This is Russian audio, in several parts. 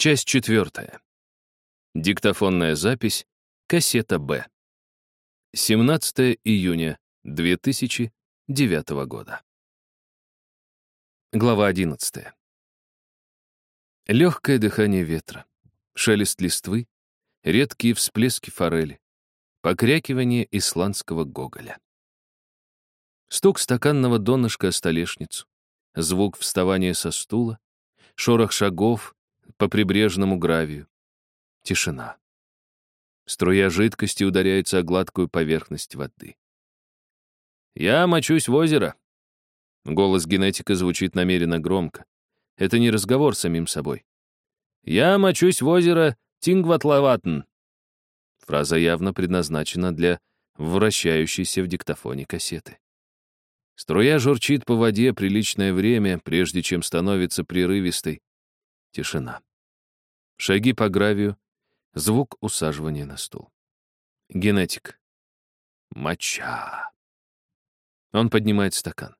Часть четвертая. Диктофонная запись. Кассета «Б». 17 июня 2009 года. Глава 11. Легкое дыхание ветра, шелест листвы, редкие всплески форели, покрякивание исландского гоголя. Стук стаканного донышка о столешницу, звук вставания со стула, шорох шагов по прибрежному гравию. Тишина. Струя жидкости ударяется о гладкую поверхность воды. «Я мочусь в озеро». Голос генетика звучит намеренно громко. Это не разговор с самим собой. «Я мочусь в озеро Тингватлаватн». Фраза явно предназначена для вращающейся в диктофоне кассеты. Струя журчит по воде приличное время, прежде чем становится прерывистой. Тишина. Шаги по гравию, звук усаживания на стул. Генетик. Моча. Он поднимает стакан.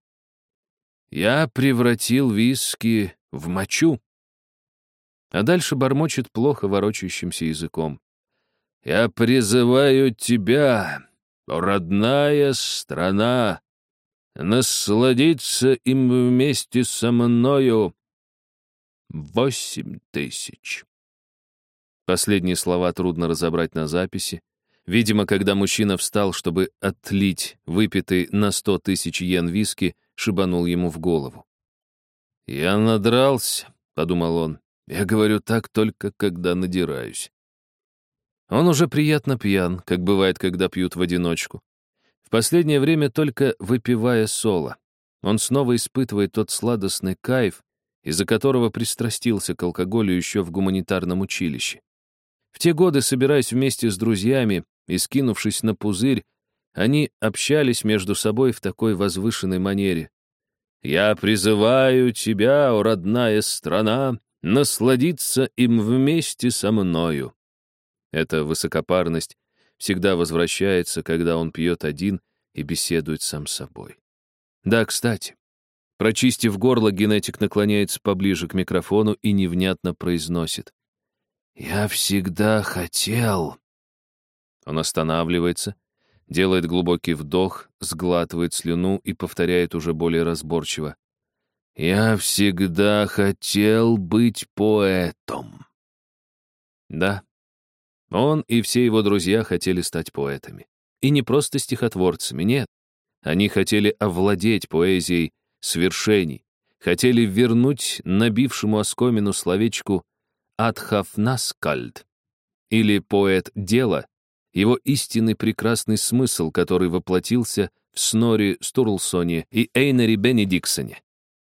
Я превратил виски в мочу. А дальше бормочет плохо ворочающимся языком. Я призываю тебя, родная страна, насладиться им вместе со мною. Восемь тысяч. Последние слова трудно разобрать на записи. Видимо, когда мужчина встал, чтобы отлить выпитый на сто тысяч йен виски, шибанул ему в голову. «Я надрался», — подумал он. «Я говорю так только, когда надираюсь». Он уже приятно пьян, как бывает, когда пьют в одиночку. В последнее время только выпивая соло. Он снова испытывает тот сладостный кайф, из-за которого пристрастился к алкоголю еще в гуманитарном училище. В те годы, собираясь вместе с друзьями и скинувшись на пузырь, они общались между собой в такой возвышенной манере. «Я призываю тебя, о родная страна, насладиться им вместе со мною». Эта высокопарность всегда возвращается, когда он пьет один и беседует сам с собой. Да, кстати, прочистив горло, генетик наклоняется поближе к микрофону и невнятно произносит. «Я всегда хотел...» Он останавливается, делает глубокий вдох, сглатывает слюну и повторяет уже более разборчиво. «Я всегда хотел быть поэтом». Да, он и все его друзья хотели стать поэтами. И не просто стихотворцами, нет. Они хотели овладеть поэзией свершений, хотели вернуть набившему оскомину словечку «Адхафнаскальд» или «поэт дела», его истинный прекрасный смысл, который воплотился в Снори Стурлсоне и Эйнере Бенедиксоне.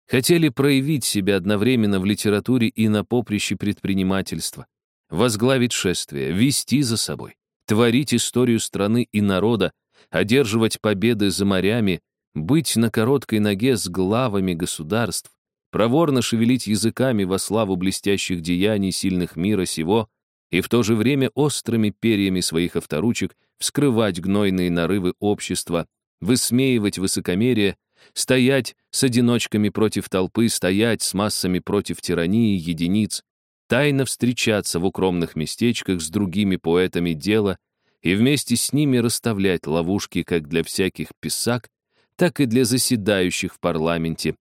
Хотели проявить себя одновременно в литературе и на поприще предпринимательства, возглавить шествие, вести за собой, творить историю страны и народа, одерживать победы за морями, быть на короткой ноге с главами государств, проворно шевелить языками во славу блестящих деяний сильных мира сего и в то же время острыми перьями своих авторучек вскрывать гнойные нарывы общества, высмеивать высокомерие, стоять с одиночками против толпы, стоять с массами против тирании единиц, тайно встречаться в укромных местечках с другими поэтами дела и вместе с ними расставлять ловушки как для всяких писак, так и для заседающих в парламенте,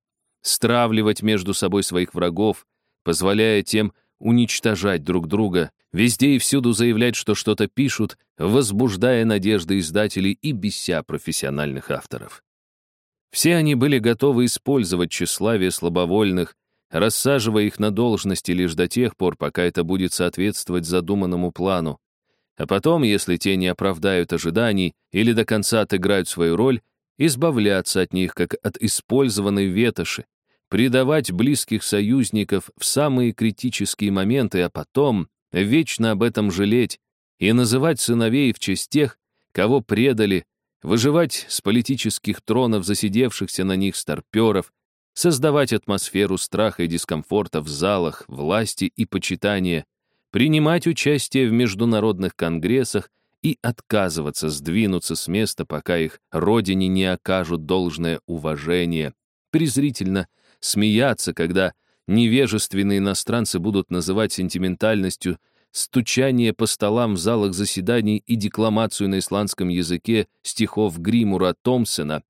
стравливать между собой своих врагов, позволяя тем уничтожать друг друга, везде и всюду заявлять, что что-то пишут, возбуждая надежды издателей и беся профессиональных авторов. Все они были готовы использовать тщеславие слабовольных, рассаживая их на должности лишь до тех пор, пока это будет соответствовать задуманному плану. А потом, если те не оправдают ожиданий или до конца отыграют свою роль, избавляться от них, как от использованной ветоши, предавать близких союзников в самые критические моменты, а потом вечно об этом жалеть и называть сыновей в честь тех, кого предали, выживать с политических тронов засидевшихся на них старперов, создавать атмосферу страха и дискомфорта в залах, власти и почитания, принимать участие в международных конгрессах и отказываться сдвинуться с места, пока их родине не окажут должное уважение, презрительно смеяться, когда невежественные иностранцы будут называть сентиментальностью стучание по столам в залах заседаний и декламацию на исландском языке стихов Гримура Томпсона,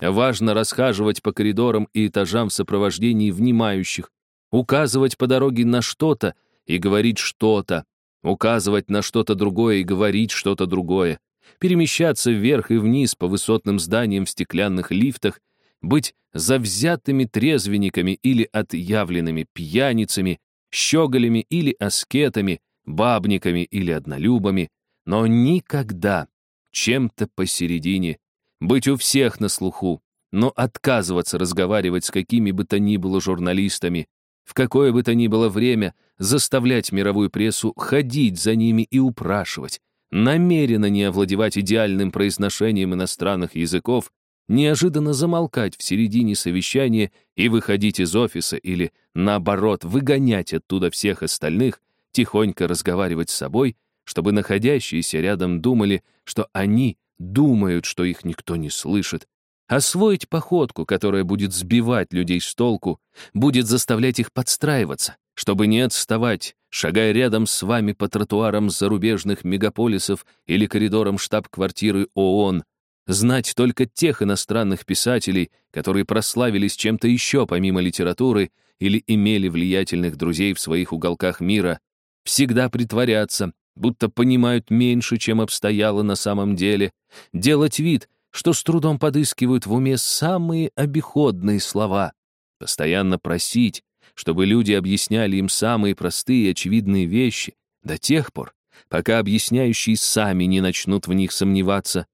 важно расхаживать по коридорам и этажам в сопровождении внимающих, указывать по дороге на что-то и говорить что-то, указывать на что-то другое и говорить что-то другое, перемещаться вверх и вниз по высотным зданиям в стеклянных лифтах, быть завзятыми трезвенниками или отъявленными пьяницами, щеголями или аскетами, бабниками или однолюбами, но никогда чем-то посередине, быть у всех на слуху, но отказываться разговаривать с какими бы то ни было журналистами, в какое бы то ни было время заставлять мировую прессу ходить за ними и упрашивать, намеренно не овладевать идеальным произношением иностранных языков, неожиданно замолкать в середине совещания и выходить из офиса или, наоборот, выгонять оттуда всех остальных, тихонько разговаривать с собой, чтобы находящиеся рядом думали, что они думают, что их никто не слышит, освоить походку, которая будет сбивать людей с толку, будет заставлять их подстраиваться, чтобы не отставать, шагая рядом с вами по тротуарам зарубежных мегаполисов или коридорам штаб-квартиры ООН, знать только тех иностранных писателей, которые прославились чем-то еще помимо литературы или имели влиятельных друзей в своих уголках мира, всегда притворяться, будто понимают меньше, чем обстояло на самом деле, делать вид, что с трудом подыскивают в уме самые обиходные слова, постоянно просить, чтобы люди объясняли им самые простые и очевидные вещи до тех пор, пока объясняющие сами не начнут в них сомневаться,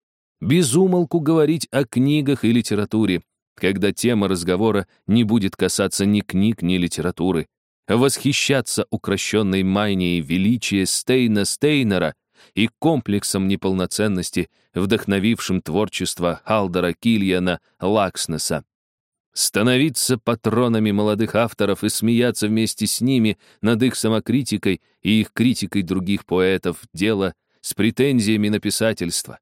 безумолку говорить о книгах и литературе, когда тема разговора не будет касаться ни книг, ни литературы, восхищаться укращенной майнией величия Стейна Стейнера и комплексом неполноценности, вдохновившим творчество Халдера Кильяна Лакснеса. Становиться патронами молодых авторов и смеяться вместе с ними над их самокритикой и их критикой других поэтов — дело с претензиями на писательство.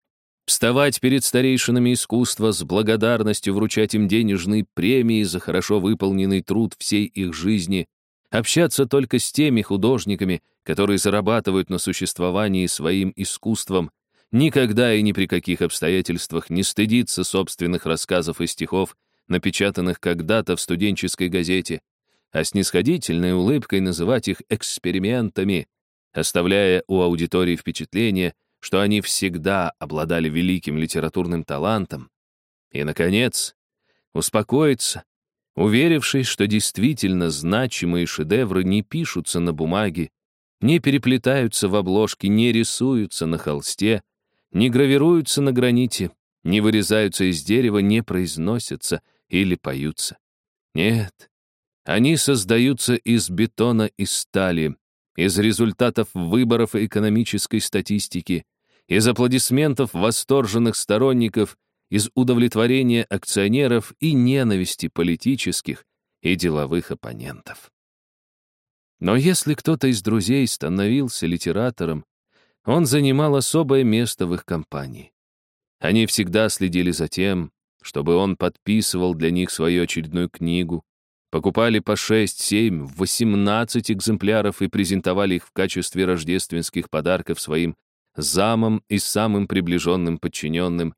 Вставать перед старейшинами искусства с благодарностью вручать им денежные премии за хорошо выполненный труд всей их жизни, общаться только с теми художниками, которые зарабатывают на существовании своим искусством, никогда и ни при каких обстоятельствах не стыдиться собственных рассказов и стихов, напечатанных когда-то в студенческой газете, а снисходительной улыбкой называть их экспериментами, оставляя у аудитории впечатление, что они всегда обладали великим литературным талантом. И, наконец, успокоиться, уверившись, что действительно значимые шедевры не пишутся на бумаге, не переплетаются в обложке, не рисуются на холсте, не гравируются на граните, не вырезаются из дерева, не произносятся или поются. Нет, они создаются из бетона и стали, из результатов выборов экономической статистики, из аплодисментов восторженных сторонников, из удовлетворения акционеров и ненависти политических и деловых оппонентов. Но если кто-то из друзей становился литератором, он занимал особое место в их компании. Они всегда следили за тем, чтобы он подписывал для них свою очередную книгу, покупали по 6, 7, 18 экземпляров и презентовали их в качестве рождественских подарков своим замам и самым приближенным подчиненным,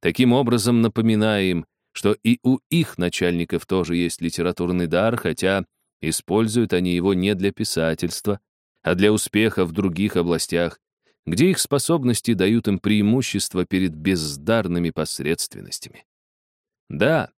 таким образом напоминая им, что и у их начальников тоже есть литературный дар, хотя используют они его не для писательства, а для успеха в других областях, где их способности дают им преимущество перед бездарными посредственностями. Да,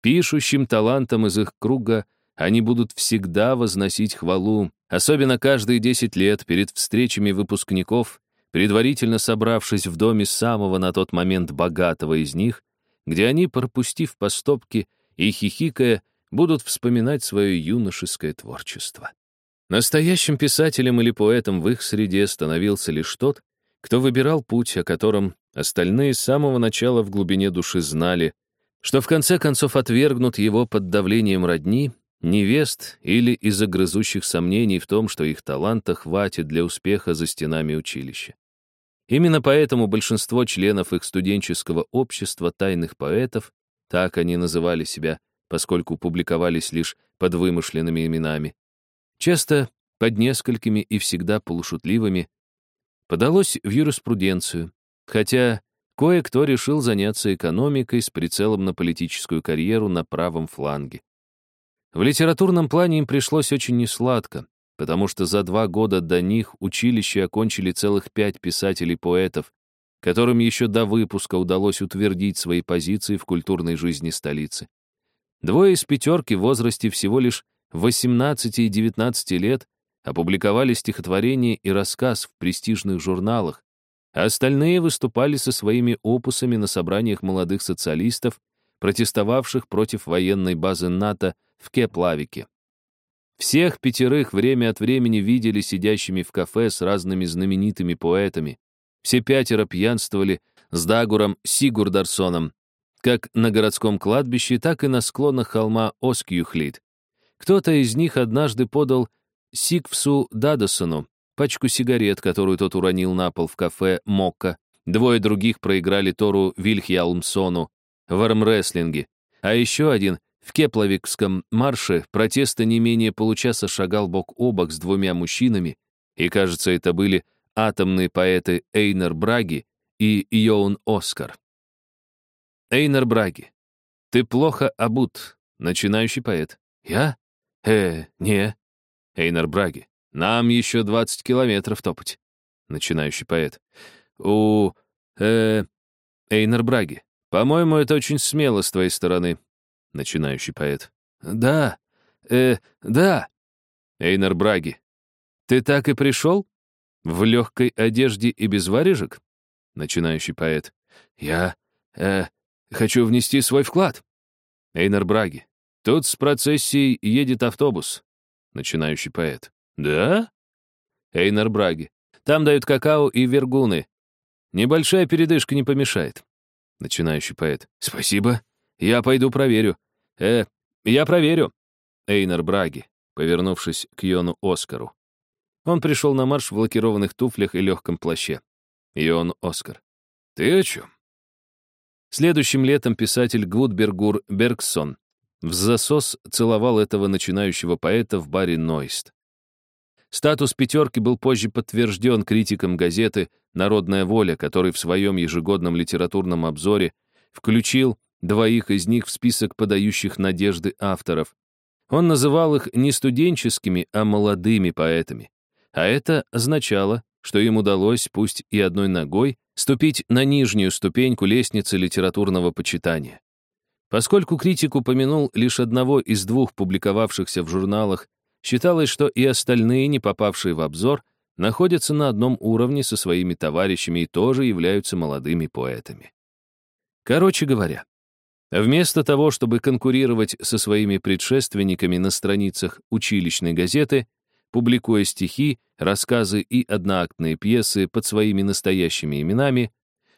пишущим талантам из их круга они будут всегда возносить хвалу, особенно каждые 10 лет перед встречами выпускников, предварительно собравшись в доме самого на тот момент богатого из них, где они, пропустив по стопке и хихикая, будут вспоминать свое юношеское творчество. Настоящим писателем или поэтом в их среде становился лишь тот, кто выбирал путь, о котором остальные с самого начала в глубине души знали, что в конце концов отвергнут его под давлением родни, невест или из-за грызущих сомнений в том, что их таланта хватит для успеха за стенами училища. Именно поэтому большинство членов их студенческого общества тайных поэтов, так они называли себя, поскольку публиковались лишь под вымышленными именами. Часто под несколькими и всегда полушутливыми, подалось в юриспруденцию, хотя кое-кто решил заняться экономикой с прицелом на политическую карьеру на правом фланге. В литературном плане им пришлось очень несладко, потому что за два года до них училище окончили целых пять писателей-поэтов, которым еще до выпуска удалось утвердить свои позиции в культурной жизни столицы. Двое из пятерки в возрасте всего лишь 18 и 19 лет опубликовали стихотворение и рассказ в престижных журналах, а остальные выступали со своими опусами на собраниях молодых социалистов, протестовавших против военной базы НАТО в Кеплавике. Всех пятерых время от времени видели сидящими в кафе с разными знаменитыми поэтами. Все пятеро пьянствовали с Дагуром Сигурдарсоном, как на городском кладбище, так и на склонах холма Оскьюхлит. Кто-то из них однажды подал Сиквсу Дадасону пачку сигарет, которую тот уронил на пол в кафе «Мокка». Двое других проиграли Тору Вильхьялмсону в армрестлинге, а еще один в Кепловикском марше протеста не менее получаса шагал бок о бок с двумя мужчинами, и, кажется, это были атомные поэты Эйнер Браги и Йоун Оскар. Эйнер Браги. Ты плохо обут, начинающий поэт. Я? Э, не. Эйнер Браги. Нам еще 20 километров топать. Начинающий поэт. У... э... Эйнер Браги. По-моему, это очень смело с твоей стороны. Начинающий поэт. Да, э, да. Эйнер Браги. Ты так и пришел? В легкой одежде и без варежек? Начинающий поэт. Я, э, хочу внести свой вклад. Эйнер Браги. Тут с процессией едет автобус. Начинающий поэт. Да? Эйнер Браги. Там дают какао и вергуны. Небольшая передышка не помешает. Начинающий поэт. Спасибо. Я пойду проверю. Э, я проверю. Эйнар Браги, повернувшись к Йону Оскару. Он пришел на марш в лакированных туфлях и легком плаще. Йон Оскар. Ты о чем? Следующим летом писатель Гудбергур Бергсон в засос целовал этого начинающего поэта в баре Нойст. Статус «пятерки» был позже подтвержден критиком газеты «Народная воля», который в своем ежегодном литературном обзоре включил двоих из них в список подающих надежды авторов. Он называл их не студенческими, а молодыми поэтами. А это означало, что им удалось, пусть и одной ногой, ступить на нижнюю ступеньку лестницы литературного почитания. Поскольку критик упомянул лишь одного из двух публиковавшихся в журналах, считалось, что и остальные, не попавшие в обзор, находятся на одном уровне со своими товарищами и тоже являются молодыми поэтами. Короче говоря, Вместо того, чтобы конкурировать со своими предшественниками на страницах училищной газеты, публикуя стихи, рассказы и одноактные пьесы под своими настоящими именами,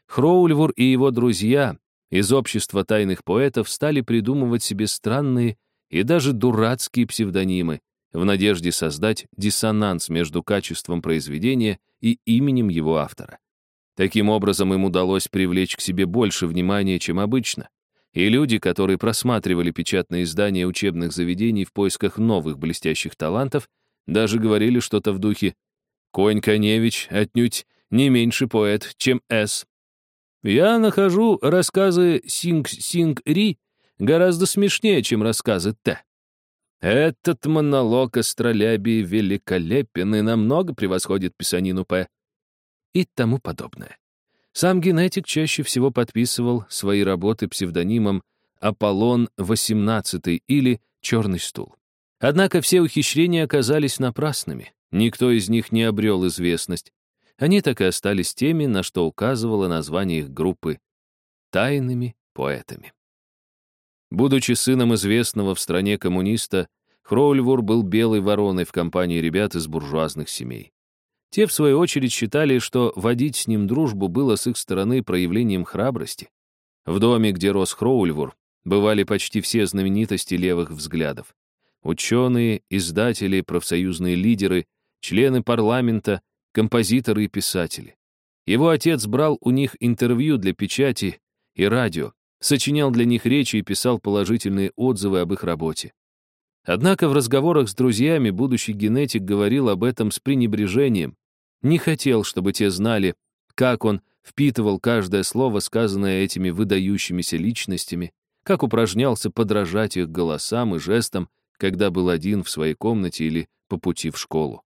Хроульвур и его друзья из общества тайных поэтов стали придумывать себе странные и даже дурацкие псевдонимы в надежде создать диссонанс между качеством произведения и именем его автора. Таким образом, им удалось привлечь к себе больше внимания, чем обычно. И люди, которые просматривали печатные издания учебных заведений в поисках новых блестящих талантов, даже говорили что-то в духе «Конь Коневич отнюдь не меньше поэт, чем С». Я нахожу рассказы Синг-Синг-Ри гораздо смешнее, чем рассказы Т. Этот монолог астролябии великолепен и намного превосходит писанину П. И тому подобное. Сам генетик чаще всего подписывал свои работы псевдонимом «Аполлон-18» или «Черный стул». Однако все ухищрения оказались напрасными. Никто из них не обрел известность. Они так и остались теми, на что указывало название их группы — тайными поэтами. Будучи сыном известного в стране коммуниста, Хроульвур был белой вороной в компании ребят из буржуазных семей. Те, в свою очередь, считали, что водить с ним дружбу было с их стороны проявлением храбрости. В доме, где рос Хроульвур, бывали почти все знаменитости левых взглядов. Ученые, издатели, профсоюзные лидеры, члены парламента, композиторы и писатели. Его отец брал у них интервью для печати и радио, сочинял для них речи и писал положительные отзывы об их работе. Однако в разговорах с друзьями будущий генетик говорил об этом с пренебрежением. Не хотел, чтобы те знали, как он впитывал каждое слово, сказанное этими выдающимися личностями, как упражнялся подражать их голосам и жестам, когда был один в своей комнате или по пути в школу.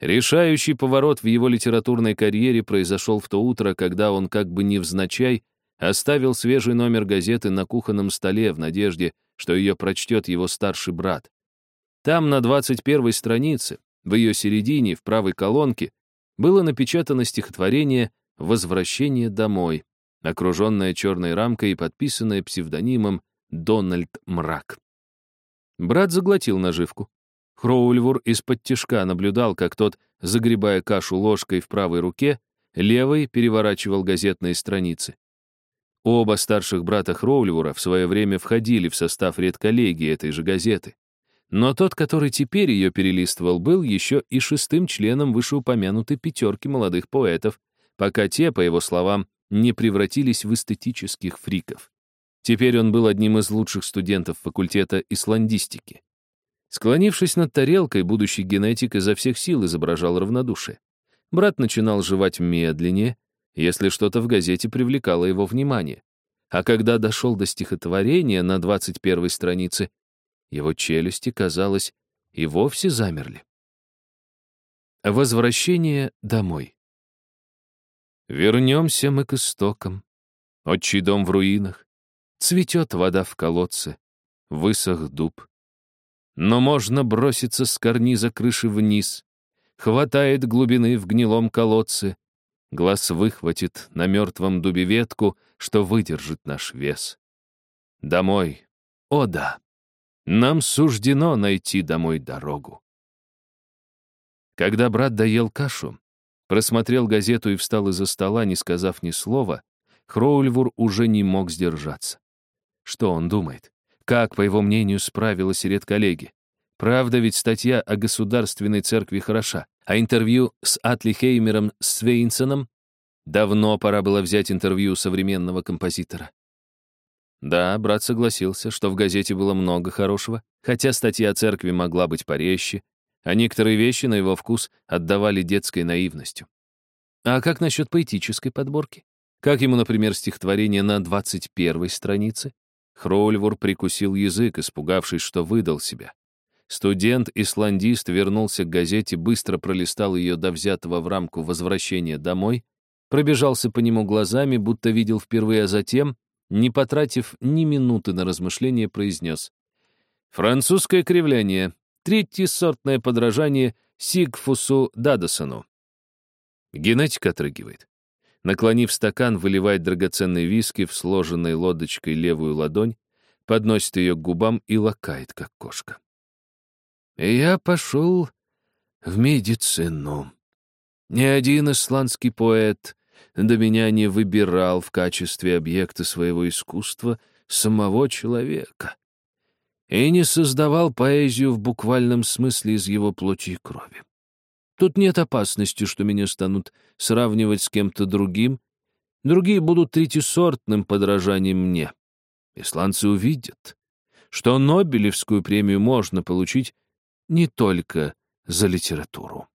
Решающий поворот в его литературной карьере произошел в то утро, когда он как бы невзначай оставил свежий номер газеты на кухонном столе в надежде, что ее прочтет его старший брат. Там, на 21 странице, в ее середине, в правой колонке, было напечатано стихотворение «Возвращение домой», окруженное черной рамкой и подписанное псевдонимом Дональд Мрак. Брат заглотил наживку. Хроульвур из-под тишка наблюдал, как тот, загребая кашу ложкой в правой руке, левой переворачивал газетные страницы. Оба старших брата Хроульвура в свое время входили в состав редколлегии этой же газеты. Но тот, который теперь ее перелистывал, был еще и шестым членом вышеупомянутой пятерки молодых поэтов, пока те, по его словам, не превратились в эстетических фриков. Теперь он был одним из лучших студентов факультета исландистики. Склонившись над тарелкой, будущий генетик изо всех сил изображал равнодушие. Брат начинал жевать медленнее, если что-то в газете привлекало его внимание. А когда дошел до стихотворения на 21 странице, его челюсти, казалось, и вовсе замерли. Возвращение домой. Вернемся мы к истокам. Отчий дом в руинах. Цветет вода в колодце. Высох дуб. Но можно броситься с карниза крыши вниз. Хватает глубины в гнилом колодце. Глаз выхватит на мертвом дубе ветку, что выдержит наш вес. Домой. О да. Нам суждено найти домой дорогу. Когда брат доел кашу, просмотрел газету и встал из-за стола, не сказав ни слова, Хроульвур уже не мог сдержаться. Что он думает? Как, по его мнению, справилась редколлеги? Правда, ведь статья о государственной церкви хороша, а интервью с Атли Хеймером Свейнсоном давно пора было взять интервью современного композитора. Да, брат согласился, что в газете было много хорошего, хотя статья о церкви могла быть порезче, а некоторые вещи на его вкус отдавали детской наивностью. А как насчет поэтической подборки? Как ему, например, стихотворение на 21 странице? Хроульвур прикусил язык, испугавшись, что выдал себя. Студент-исландист вернулся к газете, быстро пролистал ее до взятого в рамку возвращения домой, пробежался по нему глазами, будто видел впервые, а затем, не потратив ни минуты на размышление, произнес «Французское кривляние, третьесортное подражание Сигфусу Дадасону». Генетик отрыгивает. Наклонив стакан, выливает драгоценный виски в сложенной лодочкой левую ладонь, подносит ее к губам и лакает, как кошка. Я пошел в медицину. Ни один исландский поэт до меня не выбирал в качестве объекта своего искусства самого человека и не создавал поэзию в буквальном смысле из его плоти и крови. Тут нет опасности, что меня станут сравнивать с кем-то другим. Другие будут третьесортным подражанием мне. Исландцы увидят, что Нобелевскую премию можно получить не только за литературу.